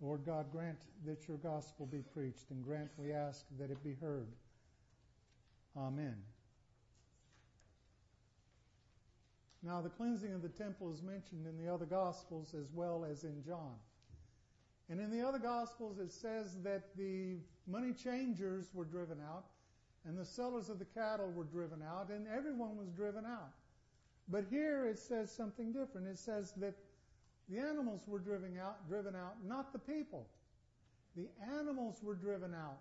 Lord God, grant that your gospel be preached, and grant, we ask, that it be heard. Amen. Now, the cleansing of the temple is mentioned in the other Gospels as well as in John. And in the other Gospels, it says that the money changers were driven out, and the sellers of the cattle were driven out, and everyone was driven out. But here it says something different. It says that the animals were driven out, driven out, not the people. The animals were driven out,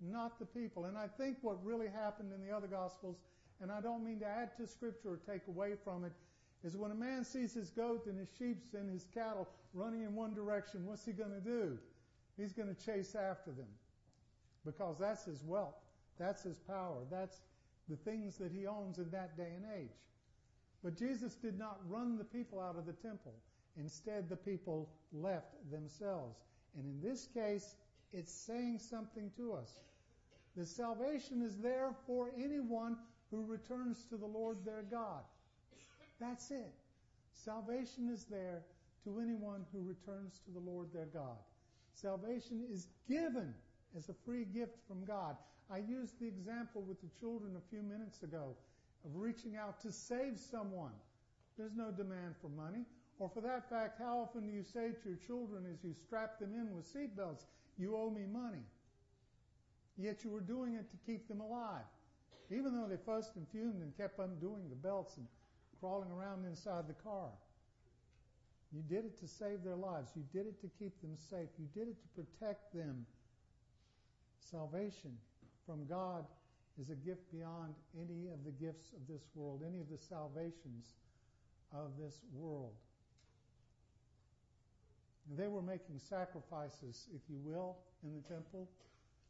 not the people. And I think what really happened in the other Gospels and I don't mean to add to Scripture or take away from it, is when a man sees his goat and his sheep and his cattle running in one direction, what's he going to do? He's going to chase after them because that's his wealth, that's his power, that's the things that he owns in that day and age. But Jesus did not run the people out of the temple. Instead, the people left themselves. And in this case, it's saying something to us. The salvation is there for anyone who returns to the Lord their God. That's it. Salvation is there to anyone who returns to the Lord their God. Salvation is given as a free gift from God. I used the example with the children a few minutes ago of reaching out to save someone. There's no demand for money. Or for that fact, how often do you say to your children as you strap them in with seatbelts, you owe me money? Yet you were doing it to keep them alive. Even though they fussed and fumed and kept undoing the belts and crawling around inside the car. You did it to save their lives. You did it to keep them safe. You did it to protect them. Salvation from God is a gift beyond any of the gifts of this world, any of the salvations of this world. They were making sacrifices, if you will, in the temple.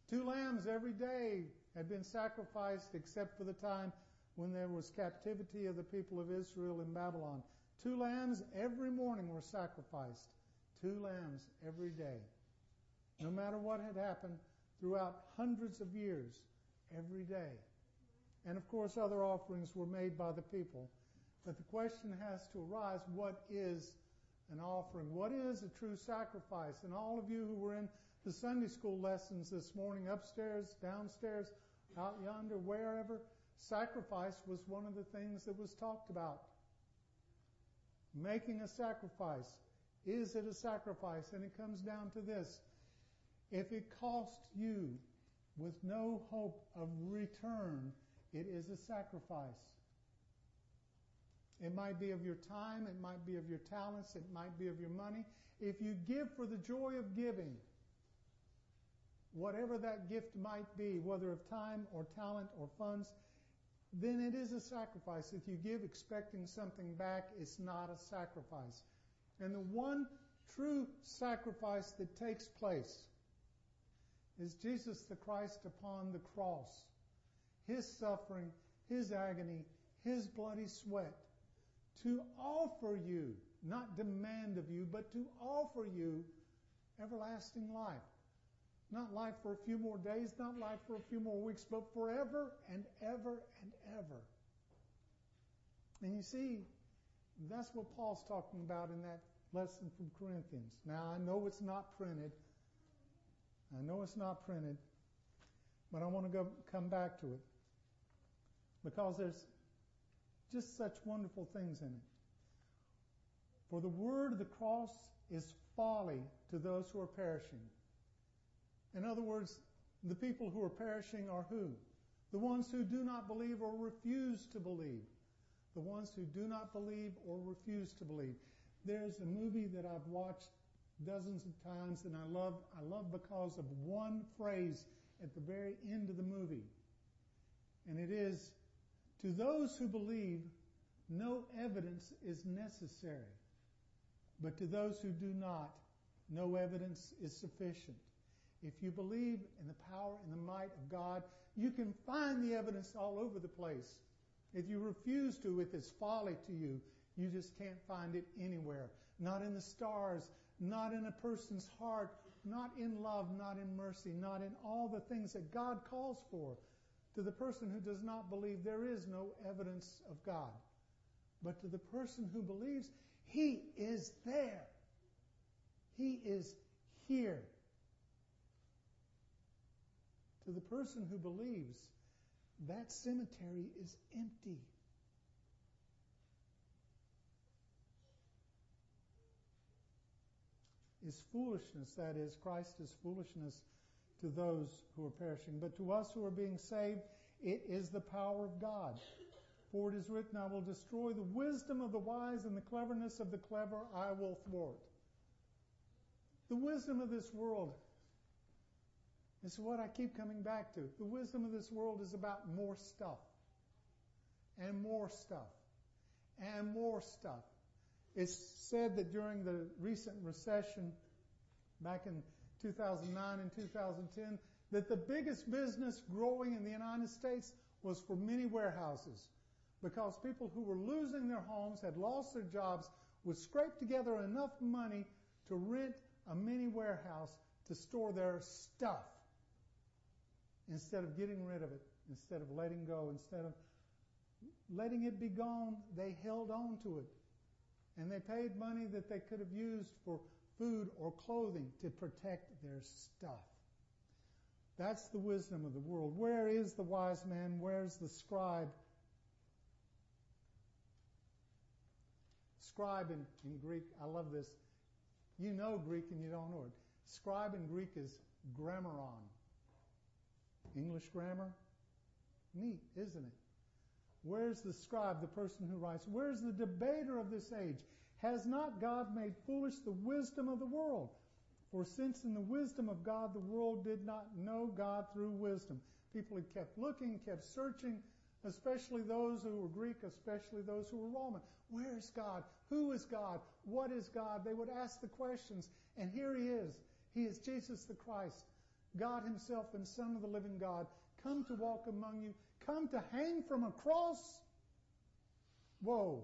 Two lambs every day had been sacrificed except for the time when there was captivity of the people of Israel in Babylon. Two lambs every morning were sacrificed. Two lambs every day. No matter what had happened throughout hundreds of years, every day. And of course, other offerings were made by the people. But the question has to arise what is an offering? What is a true sacrifice? And all of you who were in the Sunday school lessons this morning, upstairs, downstairs, out yonder, wherever, sacrifice was one of the things that was talked about. Making a sacrifice. Is it a sacrifice? And it comes down to this. If it costs you with no hope of return, it is a sacrifice. It might be of your time, it might be of your talents, it might be of your money. If you give for the joy of giving, whatever that gift might be, whether of time or talent or funds, then it is a sacrifice. If you give expecting something back, it's not a sacrifice. And the one true sacrifice that takes place is Jesus the Christ upon the cross. His suffering, His agony, His bloody sweat to offer you, not demand of you, but to offer you everlasting life. Not life for a few more days, not life for a few more weeks, but forever and ever and ever. And you see, that's what Paul's talking about in that lesson from Corinthians. Now, I know it's not printed. I know it's not printed, but I want to go, come back to it because there's just such wonderful things in it. For the word of the cross is folly to those who are perishing. In other words, the people who are perishing are who? The ones who do not believe or refuse to believe. The ones who do not believe or refuse to believe. There's a movie that I've watched dozens of times and I love, I love because of one phrase at the very end of the movie. And it is, to those who believe, no evidence is necessary. But to those who do not, no evidence is sufficient. If you believe in the power and the might of God, you can find the evidence all over the place. If you refuse to, if it's folly to you, you just can't find it anywhere. Not in the stars, not in a person's heart, not in love, not in mercy, not in all the things that God calls for. To the person who does not believe, there is no evidence of God. But to the person who believes, He is there. He is here. To the person who believes, that cemetery is empty. Is foolishness, that is, Christ is foolishness to those who are perishing. But to us who are being saved, it is the power of God. For it is written, I will destroy the wisdom of the wise and the cleverness of the clever I will thwart. The wisdom of this world is what I keep coming back to. The wisdom of this world is about more stuff, and more stuff, and more stuff. It's said that during the recent recession back in 2009 and 2010, that the biggest business growing in the United States was for mini warehouses because people who were losing their homes, had lost their jobs, would scrape together enough money to rent a mini warehouse to store their stuff instead of getting rid of it, instead of letting go, instead of letting it be gone, they held on to it. And they paid money that they could have used for food or clothing to protect their stuff. That's the wisdom of the world. Where is the wise man? Where's the scribe? Scribe in, in Greek, I love this. You know Greek and you don't know it. Scribe in Greek is grammaron. English grammar? Neat, isn't it? Where's the scribe, the person who writes? Where's the debater of this age? Has not God made foolish the wisdom of the world? For since in the wisdom of God the world did not know God through wisdom, people had kept looking, kept searching, especially those who were Greek, especially those who were Roman. Where is God? Who is God? What is God? They would ask the questions, and here he is. He is Jesus the Christ, God Himself and Son of the living God, come to walk among you, come to hang from a cross. Whoa.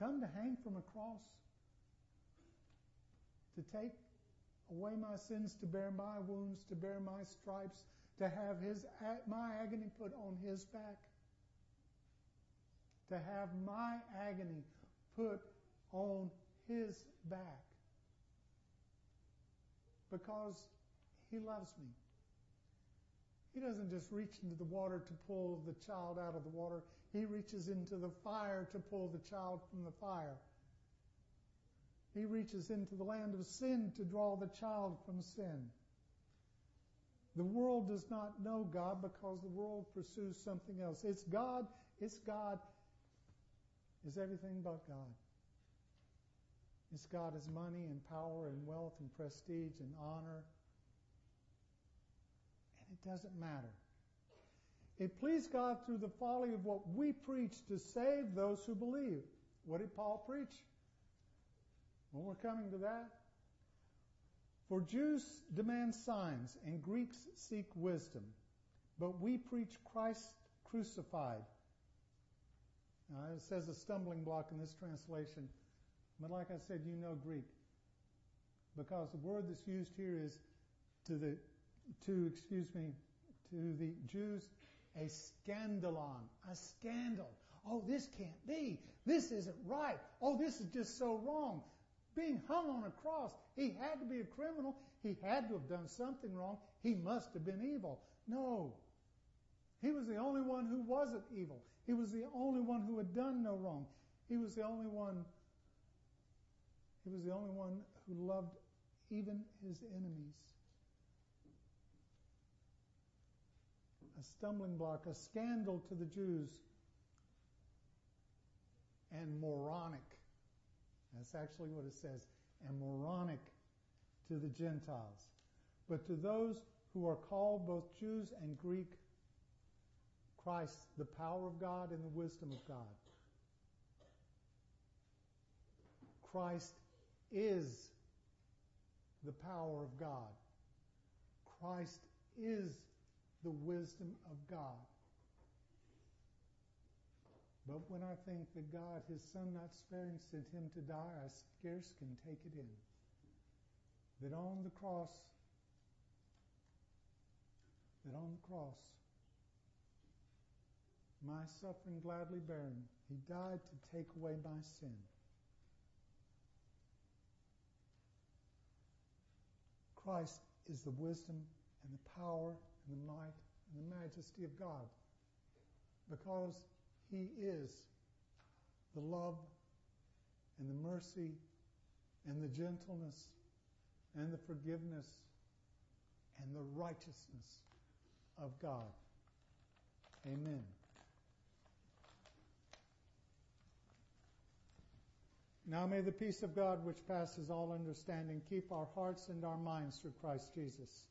Come to hang from a cross? To take away my sins, to bear my wounds, to bear my stripes, to have his my agony put on his back, to have my agony put on his back, because he loves me. He doesn't just reach into the water to pull the child out of the water. He reaches into the fire to pull the child from the fire. He reaches into the land of sin to draw the child from sin. The world does not know God because the world pursues something else. It's God, it's God, is everything but God. It's God as money and power and wealth and prestige and honor. It doesn't matter. It pleased God through the folly of what we preach to save those who believe. What did Paul preach? Well, we're coming to that. For Jews demand signs and Greeks seek wisdom, but we preach Christ crucified. Now, it says a stumbling block in this translation, but like I said, you know Greek. Because the word that's used here is to the, to, excuse me, to the Jews, a scandalon, a scandal. Oh, this can't be. This isn't right. Oh, this is just so wrong being hung on a cross. He had to be a criminal. He had to have done something wrong. He must have been evil. No. He was the only one who wasn't evil. He was the only one who had done no wrong. He was the only one he was the only one who loved even his enemies. A stumbling block, a scandal to the Jews, and moronic that's actually what it says. And moronic to the Gentiles. But to those who are called both Jews and Greek, Christ, the power of God and the wisdom of God. Christ is the power of God. Christ is the wisdom of God. But when I think that God, His Son not sparing, sent Him to die, I scarce can take it in. That on the cross, that on the cross, my suffering gladly bearing, He died to take away my sin. Christ is the wisdom and the power and the might and the majesty of God because He is the love and the mercy and the gentleness and the forgiveness and the righteousness of God. Amen. Now may the peace of God, which passes all understanding, keep our hearts and our minds through Christ Jesus.